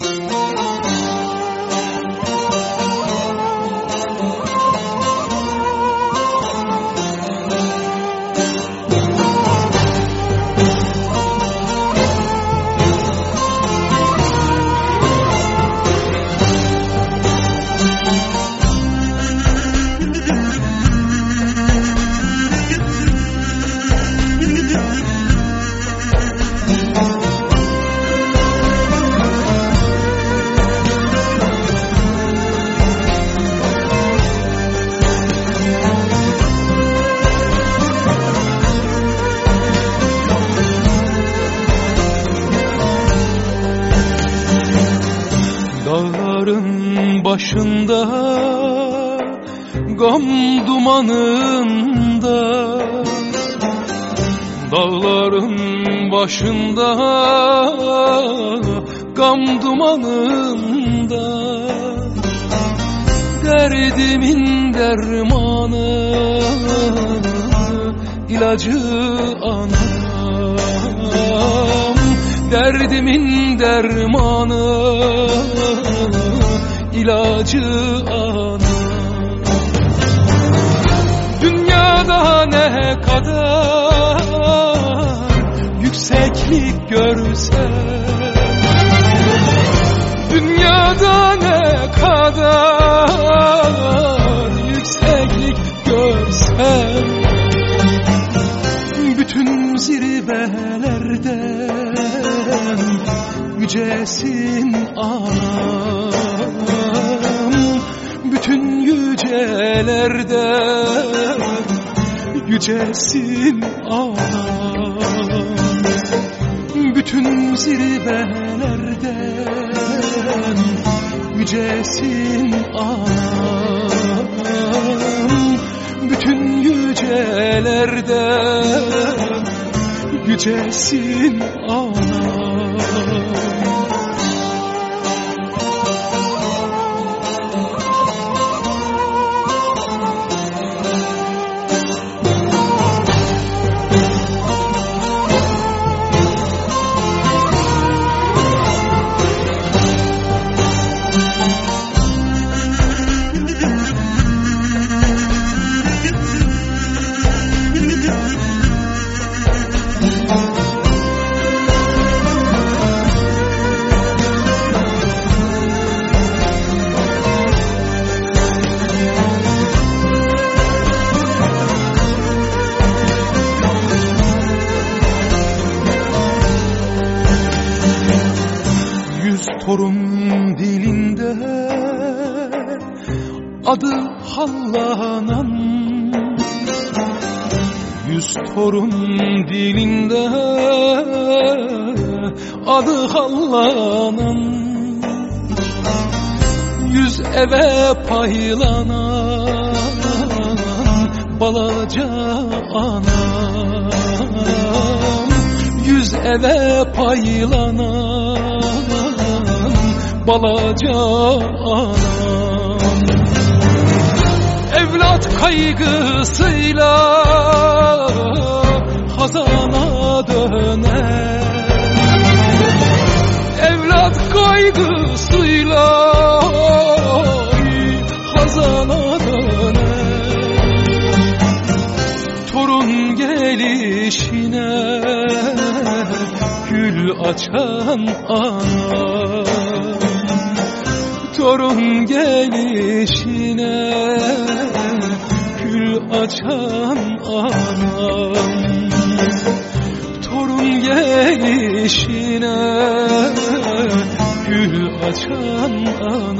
Dağların başında Gam dumanında Dağların başında Gam dumanında. Derdimin dermanı ilacı anam. Derdimin dermanı ilacı anam Dünyada ne kadar yükseklik görsem Dünyada ne kadar yükseklik görsem Bütün zirvelerden yücesin anam Bütün yücelerden yücesin anam Bütün zirvelerden yücesin anam Bütün yücelerden yücesin anam torun dilinde adı hallanan Yüz torun dilinde adı hallanan Yüz eve paylanan balaca anam. Yüz eve paylanan balaca anam Evlat kaygısıyla hazana döner. Evlat kaygısıyla hazana döner. Torun gelişine gül açan ana Torun gelişine gül açan anam Torun gelişine gül açan anam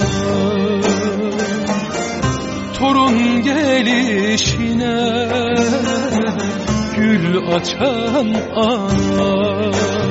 Torun gelişine gül açan anam